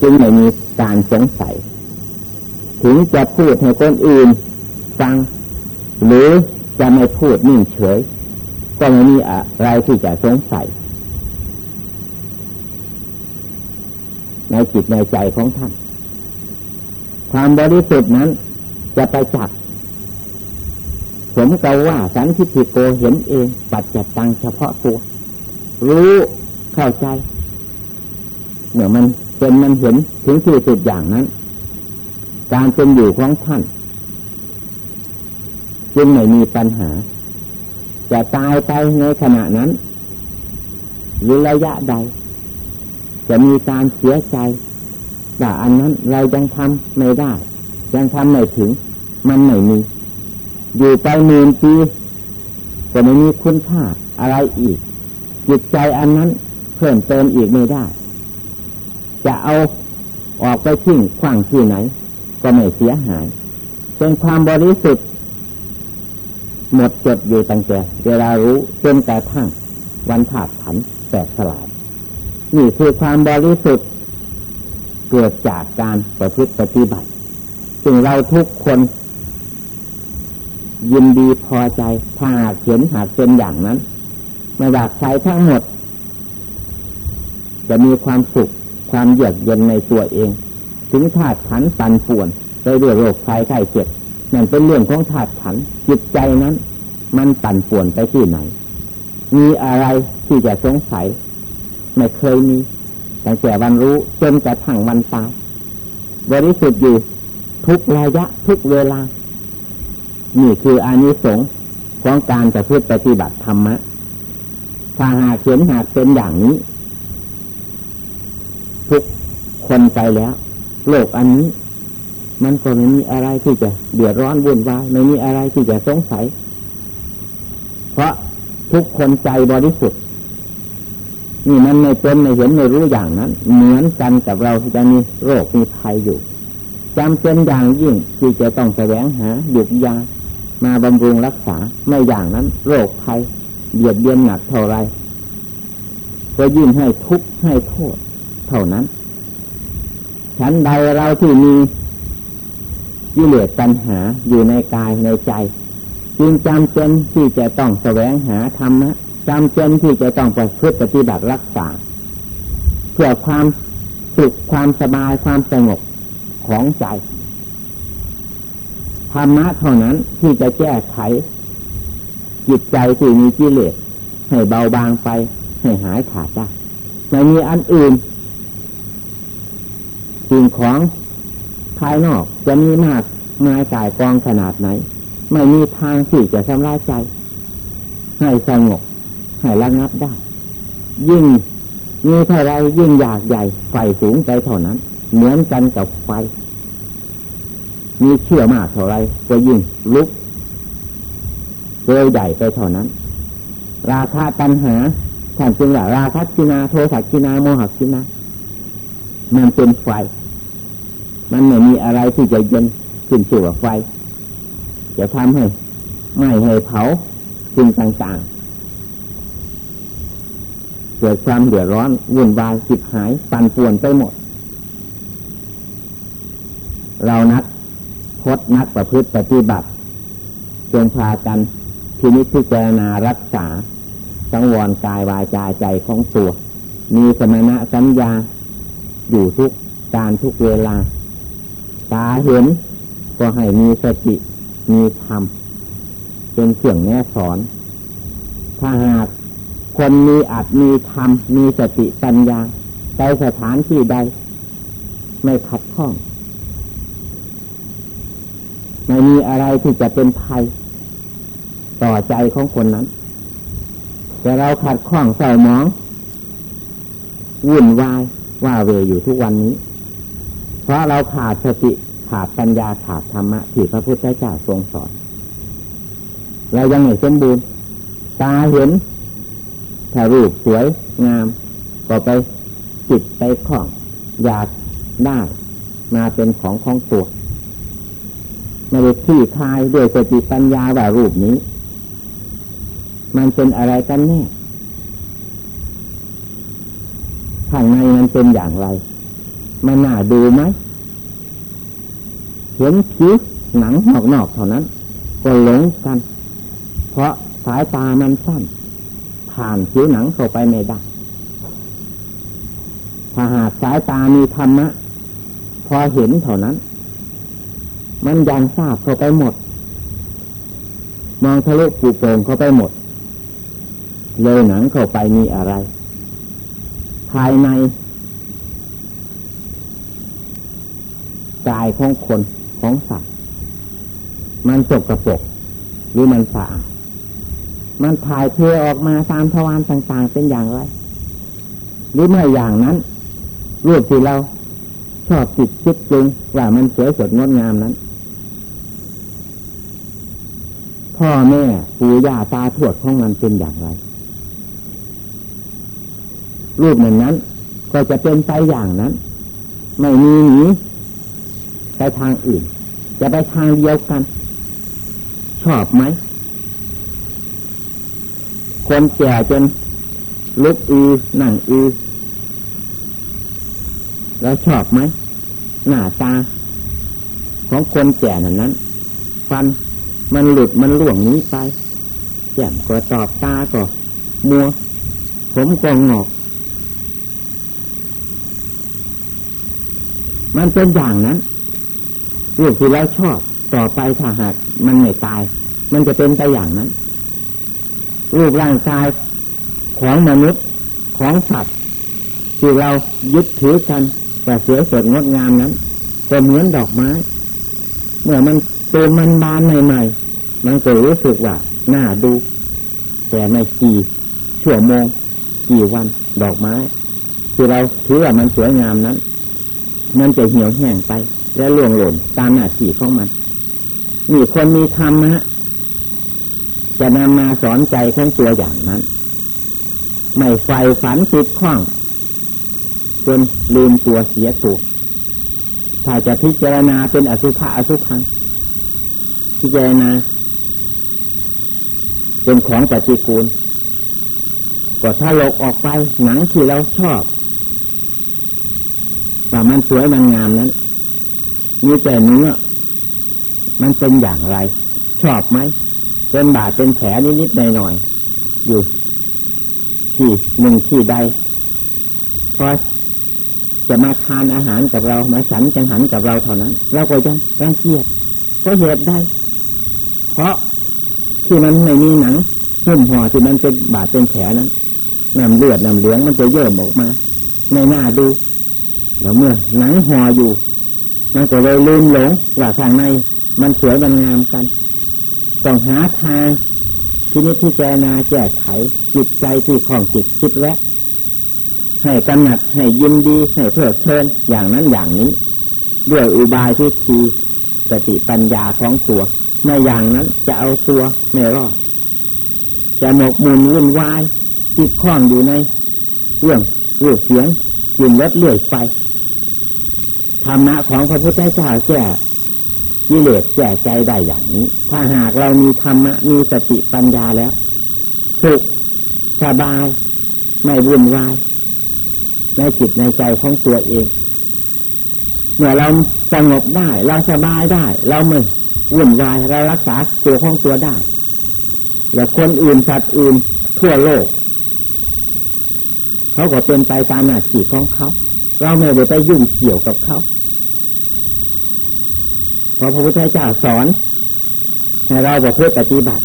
จึงไม่มีการสงสัย ถึงจะพูดให้คนอื่นฟัง หรือจะไม่พูดนิ่งเฉย ก็ไม่มีอะไรที่จะสงสัย ในจิตในใจของท่าน ความบริสุทธิ์นั้นจะไปจับสมกับว่าสันทิฏโกเห็นเอง ปัจจัตังเฉพาะตัว รู้เข้าใจเมื่อมัน เป็นมันเห็นถึงที่สุดอย่างนั้น การเป็นอยู่ของท่าน จึงไม่มีปัญหา จะตายไปในขณะนั้น หรือระยะใด จะมีการเสียใจว่าอันนั้นเรายังทำไม่ได้ ยังทำไม่ถึง มันไม่มี อยู่ไปหมื่นปีก็ไม่มีคุณค่าอะไรอีก จิตใจอันนั้นเพิ่มเติมอีกไม่ได้ จะเอาออกไปทิ้งขว้างที่ไหน ก็ไม่เสียหาย เป็นความบริสุทธิ์หมดจดอยู่ตั้งแต่เวลารู้จนกระทั่งวันผาดผันแตกสลายนี่คือความบริสุทธิ์เกิดจากการประพฤติปฏิบัติซึ่งเราทุกคนยินดีพอใจถ้าหากเห็นหากเป็นอย่างนั้น ไม่ว่าใครทั้งหมด จะมีความสุข ความเยือกเย็นในตัวเอง ถึงธาตุขันปันป่วนไปด้วยโรคภัยไข้เจ็บนั่นเป็นเรื่องของธาตุขันจิตใจนั้น มันปั่นป่วนไปที่ไหน มีอะไรที่จะสงสัย ไม่เคยมีตั้งแต่วันรู้จนกระทั่งวันตายบริสุทธิ์อยู่ทุกระยะทุกเวลา นี่คืออานิสงส์ของการจะพูดปฏิบัติธรรมะถ้าหากเขียนหากเป็นอย่างนี้ คนไปแล้ว โลกอันนี้ มันก็ไม่มีอะไรที่จะเดือดร้อนวุ่นวายไม่มีอะไรที่จะสงสัย เพราะทุกคนใจบริสุทธิ์นี่มันไม่เป็นไม่เห็นไม่รู้อย่างนั้น เหมือนกันกับเราที่จะมีโรคมีภัยอยู่จำเป็นอย่างยิ่งที่จะต้องแสวงหาหยุดยามาบำรุงรักษาไม่อย่างนั้น โรคภัยเบียดเบียนหนักเท่าไรก็ยิ่งให้ทุกข์ให้โทษ เท่านั้น ฉันใดเราที่มีกิเลสปัญหาอยู่ในกายในใจ จึงจำเป็นที่จะต้องแสวงหาธรรมะจำเป็นที่จะต้องประพฤติปฏิบัติรักษา เพื่อความสุขความสบายความสงบของใจธรรมะเท่านั้นที่จะแก้ไข จิตใจที่มีกิเลสให้เบาบางไปให้หายขาดได้ไม่มีอันอื่น สิ่งของภายนอกจะมีมากมายกายกองขนาดไหน ไม่มีทางที่จะชำระใจ ให้สงบให้ระงับได้ ยิ่งมีเท่าไรยิ่งอยากใหญ่ไฟสูงไปเท่านั้น เหมือนกันกับไฟ มีเชื่อมากเท่าไรก็ยิ่งลุกเร็วใหญ่ไปเท่านั้น ราคาตัญหาท่านจึงว่าราคะชินาโทสักชินาโมหชินา มันเป็นไฟ มันไม่มีอะไรที่จะเย็นขึ้นสู่ไฟ จะทำให้ไหม่ให้เผาสิ่งต่างๆ เกิดความเดือดร้อนวุ่นวายสิบหายปั่นป่วนไปหมด เรานักพดนักประพฤติปฏิบัติจงพากันพินิจพิจารณารักษาสังวรกายวายใจใจของตัว มีสมณะสัญญาอยู่ทุกการทุกเวลา ตาเห็น ก็ให้มีสติมีธรรมเป็นเสื่องแน่สอน ถ้าหากคนมีอัดมีธรรมมีสติปัญญาไปสถานที่ใด ไม่ขัดข้อง ไม่มีอะไรที่จะเป็นภัย ต่อใจของคนนั้น แต่เราขัดข้องใส่หมองวุ่นวายว่าเวอยู่ทุกวันนี้ เพราะเราขาดสติ ขาดปัญญาขาดธรรมะที่พระพุทธเจ้าทรงสอน เรายังไม่สมบูรณ์ตาเห็นถ้ารูปสวยงาม ก็ไปจิตไปคล้องอยากได้มาเป็นของของตัวมาดูที่ทายด้วยสติปัญญาว่ารูปนี้ มันเป็นอะไรกันแน่ข้างในมันเป็นอย่างไร มันน่าดูไหม เห็นผิวหนังนอกๆเท่านั้น ก็หลงกัน เพราะสายตามันสั้น ผ่านผิวหนังเข้าไปไม่ได้ถ้าหากสายตามีธรรมะ พอเห็นเท่านั้น มันยังทราบเข้าไปหมด มองทะลุปูโป่งเข้าไปหมด เลยหนังเข้าไปมีอะไร ภายในกายของคน ของสัตว์มันจกกระปกหรือมันสะอาดมันถ่ายเทออกมาตามทวารต่างๆเป็นอย่างไร หรือเมื่อย่างนั้นรูปที่เราชอบจิตคิดจริงว่ามันสวยสดงดงามนั้น พ่อแม่ปู่ย่าตาทวดของมันเป็นอย่างไร รูปเหมือนนั้น ก็จะเป็นไปอย่างนั้น ไม่มีหนี ไปทางอื่น จะไปทางเดียวกัน ชอบไหมคนแก่จนลุกอือหนังอือเราชอบไหมหน้าตา ของคนแก่นั้นนั้นฟันมันหลุดมันหลวงนี้ไปแก้มก็ตอบตาก็มัว ผมก็งอก มันเป็นอย่างนั้น รูปที่เราชอบต่อไปถ้าหากมันไม่ตาย มันจะเป็นไปอย่างนั้น รูปร่างกายของมนุษย์ของสัตว์ที่เรายึดถือกันแต่เสียสดงดงามนั้นก็เหมือนดอกไม้ เมื่อมันโตมันบานใหม่ๆมันก็รู้สึกว่าน่าดู แต่ในกี่ชั่วโมง กี่วันดอกไม้ ที่เราถือว่ามันสวยงามนั้น มันจะเหี่ยวแห้งไป และล่วงหล่นตามหน้าที่ของมันมีคนมีธรรมะจะนำมาสอนใจของตัวอย่างนั้น ไม่ไฟฝันติดข้องจนลืมตัวเสียตัวถ้าจะพิจารณาเป็นอสุภะอสุพังพิจารณาเป็นของปฏิกูลก็ถ้าลกออกไปหนังที่เราชอบว่ามันสวยมันงามนั้น มีแต่เนื้อมันเป็นอย่างไร ชอบไหมเป็นบาดเป็นแผลนิดๆหน่อยๆอยู่ ที่หนึ่งที่ใดพอจะมาทานอาหารกับเรามาฉันจังหันกับเราเท่านั้นเราก็ยังรังเกียจเพราะเหตุได้เพราะที่มันไม่มีหนังหุ้มห่อที่มันเป็นบาดเป็นแผลนั้นน้ำเลือดน้ำเหลืองมันจะเยิ่มออกมา ไม่น่าดูแล้วเมื่อหนังห่ออยู่ มันก็เลยลืมหลงว่าข้างในมันสวยมันงามกัน ต้องหาทางที่นิพพิจารณาแก้ไขจิตใจที่ของจิตคิดแวะให้กำหนัดให้ยินดีให้เพลิดเพลินอย่างนั้นอย่างนี้ ด้วยอุบายที่ทีสติปัญญาของตัวในอย่างนั้นจะเอาตัวไม่รอดจะหมกมุ่นวุ่นวายติดข้องอยู่ในเรื่องรูปเสียงกินรสเลื่อยไป ธรรมะของพระพุทธเจ้าแก้กิเลสแก้ใจได้อย่างนี้ ถ้าหากเรามีธรรมะมีสติปัญญาแล้ว สุขสบาย ไม่วุ่นวายในจิตในใจของตัวเอง เมื่อเราสงบได้ เราสบายได้ เราไม่วุ่นวายเรารักษาตัวของตัวได้ แล้วคนอื่นสัตว์อื่นทั่วโลก เขาก็เป็นไปตามหน้าที่ของเขา เราไม่ได้ไปยุ่งเกี่ยวกับเขา เพราะพระพุทธเจ้าสอนให้เราประพฤติปฏิบัติ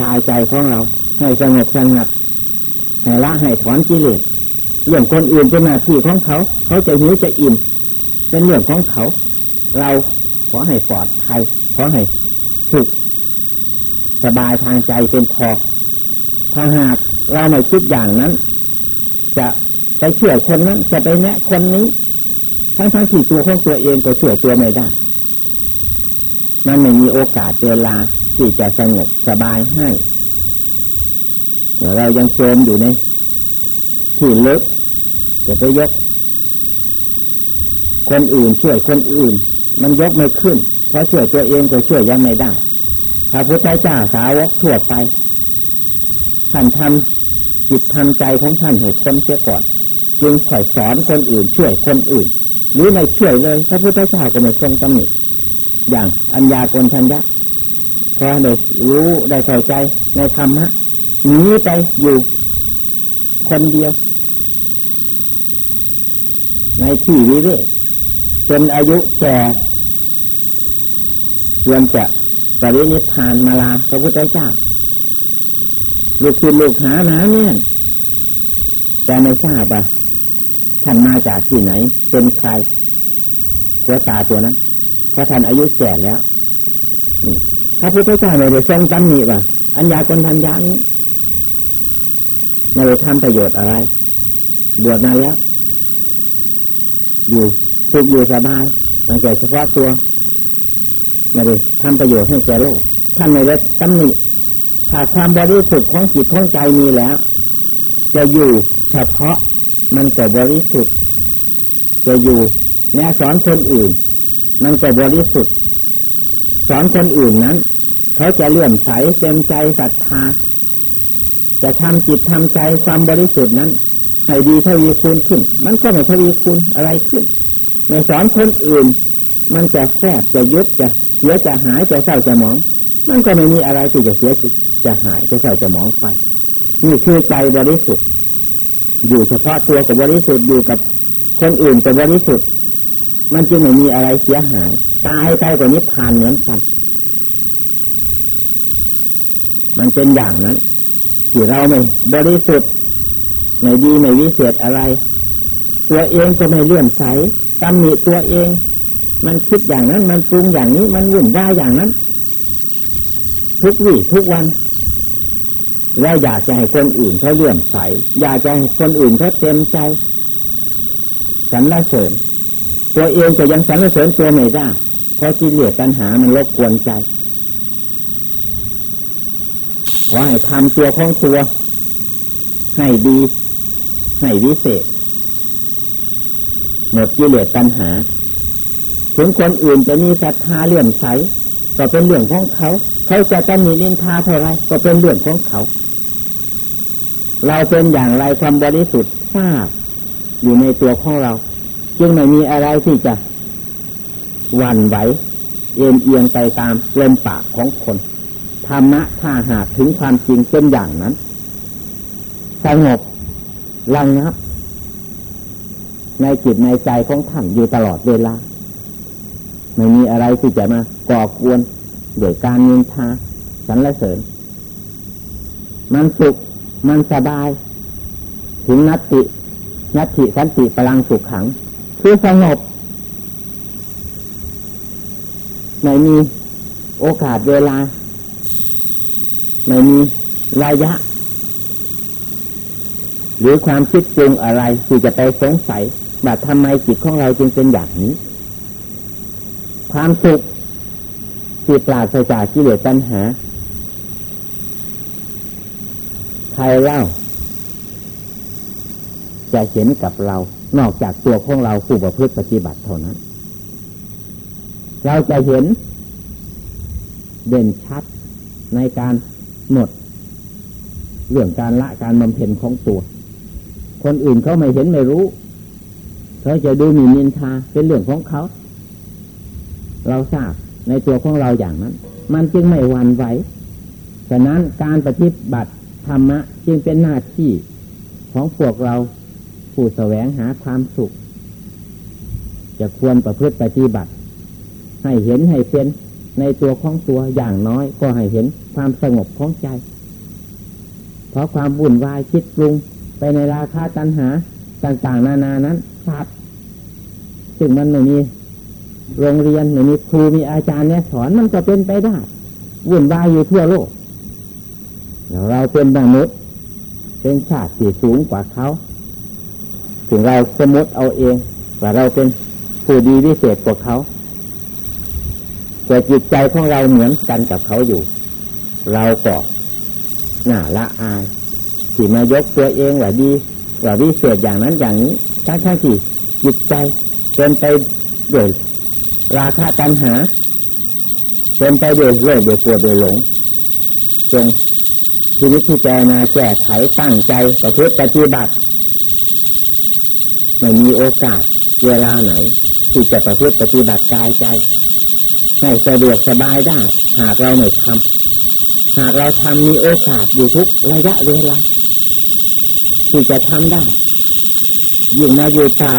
กายใจของเรา ให้สงบสงัดให้ละให้ถอนกิเลสเรื่องคนอื่นเป็นหน้าที่ของเขา เขาจะหิวจะอิ่มเป็นเรื่องของเขา เราขอให้ปลอดภัยขอให้สุขสบายทางใจเป็นพอถ้าหากเราไม่คิดอย่างนั้น จะไปช่วยคนนั้นจะไปแนะคนนี้ ทั้งทั้งที่ตัวของตัวเองก็ช่วยตัวไม่ได้ มันไม่มีโอกาสเวลาที่จะสงบสบายให้เมื่เรายังโจมอยู่ในที่ลึกจะไปยก คนอื่นช่วยคนอื่น มันยกไม่ขึ้น เพราะช่วยตัวเองก็ช่วยยังไม่ได้พระพุทธเจ้าสาวกทั่วไปท่านทำจิตทำใจของท่านเหตุคนเสียก่อน จึงค่อยสอนคนอื่นช่วยคนอื่น หรือไม่ช่วยเลย พระพุทธเจ้าก็ไม่ทรงตำหนิ อย่างอัญญากรทัญญะพอได้รู้ได้เข้าใจในธรรมะหนีไปอยู่ คนเดียว ในที่วิเวกจนอายุแก่ควรจะปรินิพานมาลาพระพุทธเจ้า ลูกคือลูกหาหนาเนี่ยแต่ไม่ทราบว่าท่านมาจากที่ไหน เป็นใครหัวตาตัวนั้น เพราะท่านอายุแก่แล้วพระพุทธเจ้าไม่ได้ทรงตำหนิว่าอัญญาคนทันยานี้ไม่ได้ทำประโยชน์อะไร บวชมาแล้ว อยู่สุขอยู่สบายตั้งแต่เฉพาะตัวไม่ได้ทำประโยชน์ให้แก่โลกท่านไม่ได้ตำหนิถ้าความบริสุทธิ์ของจิตของใจมีแล้ว จะอยู่เฉพาะมันก็บริสุทธิ์ จะอยู่แม้สอนคนอื่น มันก็บริสุทธิ์สอนคนอื่นนั้น เขาจะเลื่อมใสเต็มใจศรัทธา จะทำจิตทำใจความบริสุทธิ์นั้น ให้ดีทวีคูณขึ้น มันก็ไม่ทวีคูณอะไรขึ้นในสอนคนอื่น มันจะแฝบจะยุบจะเสียจะหายจะเศร้าจะหมอง มันก็ไม่มีอะไรที่จะเสียจะหายจะเศร้าจะหมองไปนี่คือใจบริสุทธิ์อยู่เฉพาะตัวกับบริสุทธิ์อยู่กับคนอื่นกับบริสุทธิ์ มันจึงไม่มีอะไรเสียหาย ตายไปกว่านิพพานเหมือนกัน มันเป็นอย่างนั้น ที่เราไม่บริสุทธิ์ไม่ดีไม่วิเศษอะไร ตัวเองก็ไม่เลื่อมใสตำหนิตัวเอง มันคิดอย่างนั้น มันปรุงอย่างนี้ มันวุ่นวายอย่างนั้น ทุกวี่ทุกวันแล้วอยากจะให้คนอื่นเขาเลื่อมใส อยากจะให้คนอื่นเขาเต็มใจสรรเสริญ ตัวเองก็ยังสรรเสริญตัวไม่ได้เพราะกิเลสตัณหามันรบกวนใจว่าให้ทำตัวของตัว ให้ดีให้วิเศษหมดกิเลสตัณหา ถึงคนอื่นจะมีศรัทธาเลื่อมใสก็เป็นเรื่องของเขา เขาจะตำหนินินทาเท่าไรก็เป็นเรื่องของเขา เราเป็นอย่างไรความบริสุทธิ์ทราบอยู่ในตัวของเรา จึงไม่มีอะไรที่จะหวั่นไหวเอียงเอียงไปตามลมปากของคนธรรมะถ้าหากถึงความจริงเป็นอย่างนั้นสงบระงับ ในจิตในใจของท่านอยู่ตลอดเวลา ไม่มีอะไรที่จะมาก่อกวนโดยการยินทาสรรเสริญ มันสุข มันสบาย ถึงนัตติ นัตติสันติพลังสุขขัง คือสงบไม่มีโอกาสเวลาไม่มีระยะ หรือความคิดปรุงอะไรที่จะไปสงสัยว่าทำไมจิตของเราจึงเป็นอย่างนี้ ความสุขที่ปราศจากกิเลสตัณหาใครเล่า จะเห็นกับเรา นอกจากตัวของเราผู้ประพฤติปฏิบัติเท่านั้น เราจะเห็น เด่นชัดในการหมด เรื่องการละการบำเพ็ญของตัว คนอื่นเขาไม่เห็นไม่รู้เขาจะดูมีนินทาเป็นเรื่องของเขา เราทราบในตัวของเราอย่างนั้น มันจึงไม่หวั่นไหวฉะนั้นการปฏิบัติธรรมะจึงเป็นหน้าที่ของพวกเรา ผู้แสวงหาความสุข จะควรประพฤติปฏิบัติ ให้เห็นให้เป็นในตัวของตัวอย่างน้อยก็ให้เห็นความสงบของใจ เพราะความวุ่นวายคิดปรุงไปในราคาตัณหาต่าง ๆ นานานั้นสัตว์ซึ่งมันไม่มีโรงเรียนไม่มีครูมีอาจารย์เนี่ยสอนมันก็เป็นไปได้วุ่นวายอยู่ทั่วโลกเราเป็นมนุษย์เป็นชาติที่สูงกว่าเขา ถึงเราสมมติเอาเอง ว่าเราเป็นผู้ดีพิเศษกว่าเขาแต่จิตใจของเราเหมือนกันกับเขาอยู่ เราก็หน้าละอายที่มายกตัวเองว่าดีว่าวิเศษอย่างนั้นอย่างนี้ทั้งทั้งที่จิตใจเป็นไปด้วยราคาตัณหาเป็นไปด้วยโลภด้วยกลัวด้วยหลงจงทีนี้ที่แจนาแก้ไขตั้งใจประพฤติปฏิบัติ ม่มีโอกาสเวลาไหน ที่จะประพฤติปฏิบัติกายใจให้สะดวกสบายได้ หากเราไม่ทำหากเราทำมีโอกาสอยู่ทุกระยะเวลาที่จะทำได้ยิ่งมาอยู่ตา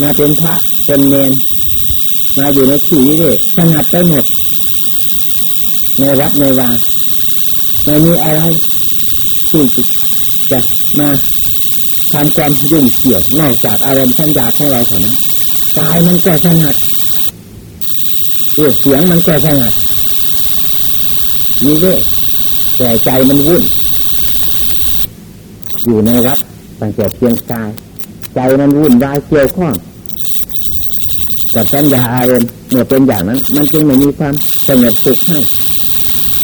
มาเป็นพระเป็นเนนมาอยู่ในที่นี้เลยสงัดไปหมดในวัดในวาไม่มีอะไรที่จะมา ทำความยุ่งเกี่ยวนอกจากอารมณ์สัญญาของเราเท่านั้นกายมันก็สงัดเสียงมันก็สงัดมีเวยแต่ใจมันวุ่น อยู่ในวัดตั้งแต่เพียงกาย ใจมันวุ่นวายเกี่ยวข้องกับสัญญาอารมณ์เมื่อเป็นอย่างนั้น มันจึงไม่มีความสงบสุขให้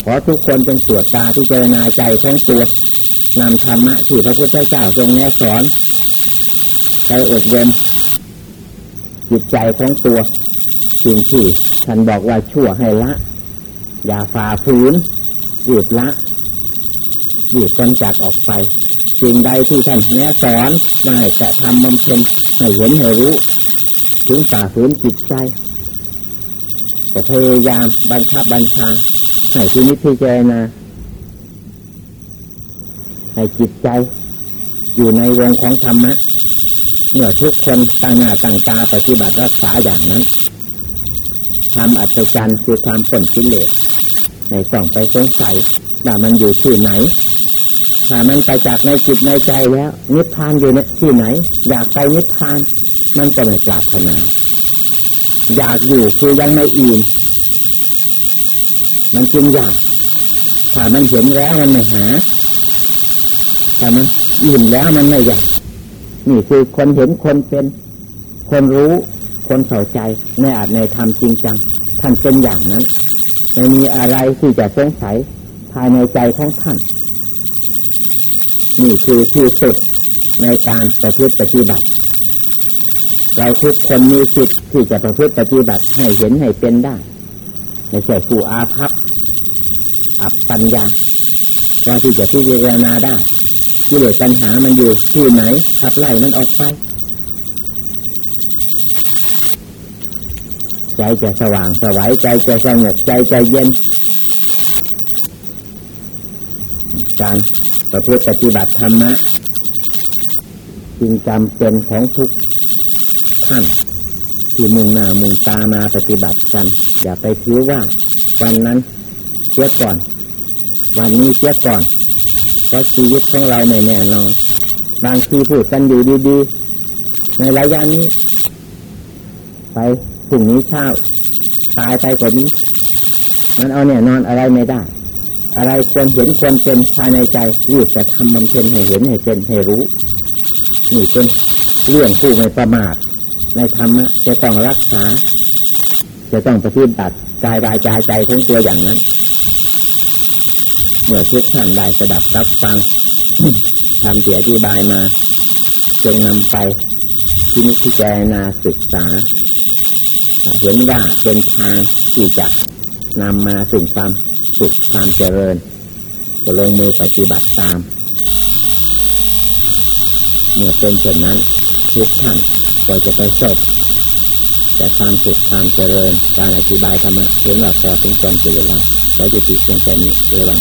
ขอทุกคนจงตรวจตาที่เจรณาใจทั้งตัว นำธรรมะที่พระพุทธเจ้าทรงแนะสอนไปอดเวนจิตใจทั้งตัวสิ่งที่ท่านบอกว่าชั่วให้ละ อย่าฝ่าฝืนหยุดละหยุดกำจัดออกไปสิ่งใดที่ท่านแนะสอนได้จะทำบำเพ็ญให้เห็นให้รู้ ถึงฝ่าฝืนจิตใจก็พยายามบังคับบัญชาให้ที่นิพพิจารณา ให้จิตใจ อยู่ในวงของธรรมะเมื่อทุกคนตั้งหน้าตั้งตาปฏิบัติรักษาอย่างนั้นทำอัศจรรย์คือความผลกิเลสในต้องไปสงสัยว่ามันอยู่ที่ไหนถ้ามันไปจากในจิตในใจแล้ว นิพพานอยู่ในที่ไหน อยากไปนิพพาน มันก็ไม่ปรารถนา อยากอยู่คือยังไม่อิ่มมันจึงอยากถ้ามันเห็นแล้วมันไม่หา แต่มันอิ่มแล้วมันไม่อยากนี่คือคนเห็นคนเป็น คนรู้ คนเข้าใจในอาจในธรรมจริงจัง ท่านเป็นอย่างนั้นไม่มีอะไรที่จะสงสัยภายในใจของท่าน นี่คือที่สุดในการประพฤติปฏิบัติ เราทุกคนมีสิทธิ์ที่จะประพฤติปฏิบัติให้เห็นให้เป็นได้ในใช่ผู้อาภัพอับปัญญาเราที่จะพิจารณาได้ กิเลสปัญหามันอยู่ที่ไหนขับไล่มันออกไปใจจะสว่างสวัยใจจะสงบใจจะเย็น การประพฤติปฏิบัติธรรมะจึงจำเป็นของทุกท่านที่มุ่งหน้ามุ่งตามาปฏิบัติกัน อย่าไปคิดว่า วันนั้นเสียก่อน วันนี้เสียก่อน เพราะชีวิตของเราไม่แน่นอน บางทีพูดกันอยู่ดีๆ ในระยะนี้ ไปพรุ่งนี้เช้าตายไปกว่านี้ มันเอาเนี่ยนอนอะไรไม่ได้ อะไรควรเห็นควรเป็นภายในใจรีบจะทำมันเป็นให้เห็นให้เป็นให้รู้ นี่เป็นเรื่องผู้ไม่ประมาทในธรรมะจะต้องรักษา จะต้องปฏิบัติกายวายใจใจทั้งตัวอย่างนั้น เมื่อทุกท่านได้สดับรับฟังทำเสียอธิบายมา จงนำไปที่นิพพานาศึกษา เห็นว่าเป็นทางที่จะนำมาสู่ความสุขความเจริญก็ลงมือปฏิบัติตาม เมื่อเป็นเช่นนั้น ทุกท่านก็จะไปสบแต่ความสุขความเจริญการอธิบายธรรมะเห็นว่าพอถึงความเจริญแล้วจะติดเพียงแค่นี้เอวัง